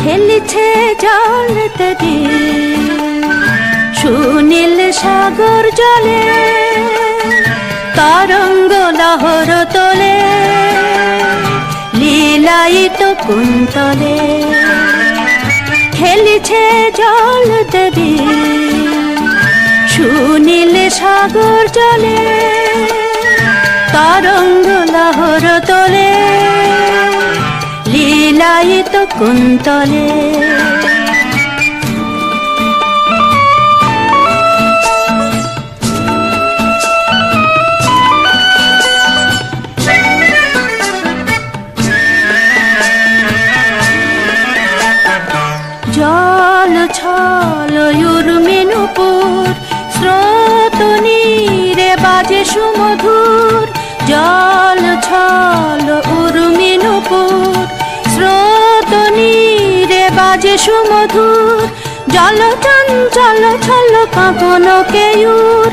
খেলেছে জলতে সাগর জলে, তরঙ্গ লহর তোলে, লীলায়িত কুন্তলে। খেলেছে জল দেবী সুনীল সাগর জলে, তরঙ্গ লহর তোলে, লীলায়িত কুন্তলে। জল ছল উর্মিনুপুর স্রোত বাজে সুমধুর। জল ছল উর্মিনুপুর স্রোত নীরে বাজে সুমধুর। জল চঞ্চল ছল কাঁপন কেয়ুর,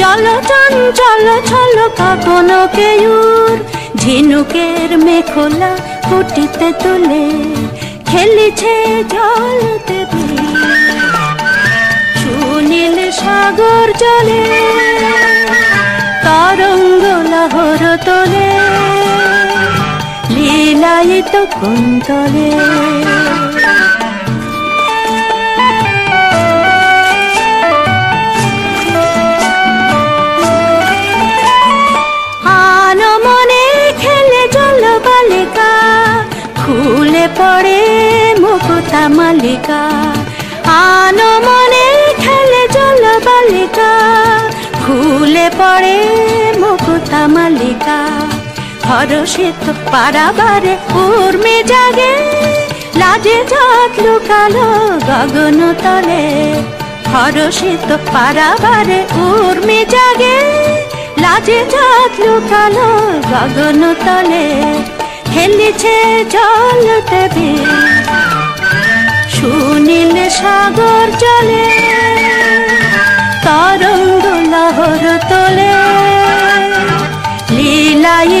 জল চঞ্চল ছল কাঁপন কেয়ুর। ঝিনুকের মেখলা ফুটিতে তুলে, খেলেছে জল সাগর জলে তরঙ্গ লহর তোলে লীলায়িত কুন্তলে। খুলে পড়ে মুকুতা মালিকা। আনো মনে খেলে জল বালিকা খুলে পড়ে মুকুতা মালিকা। হরষিত পারাবারে উর্মি জাগে, লাজে ঝাঁক লুকালো গগন তলে। হরষিত পারাবারে উর্মি জাগে, লাজে ঝাঁক লুকালো গগন তলে। খেলেছে জল দেবে সুনীল সাগর জলে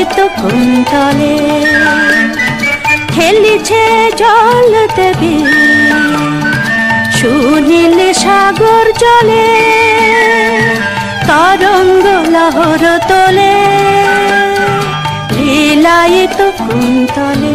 লীলায়িত কুন্তলে। খেলিছে জল দেবে। সুনীল সাগর জলে তরঙ্গ লহর তোলে। লীলায়িত কুন্তলে।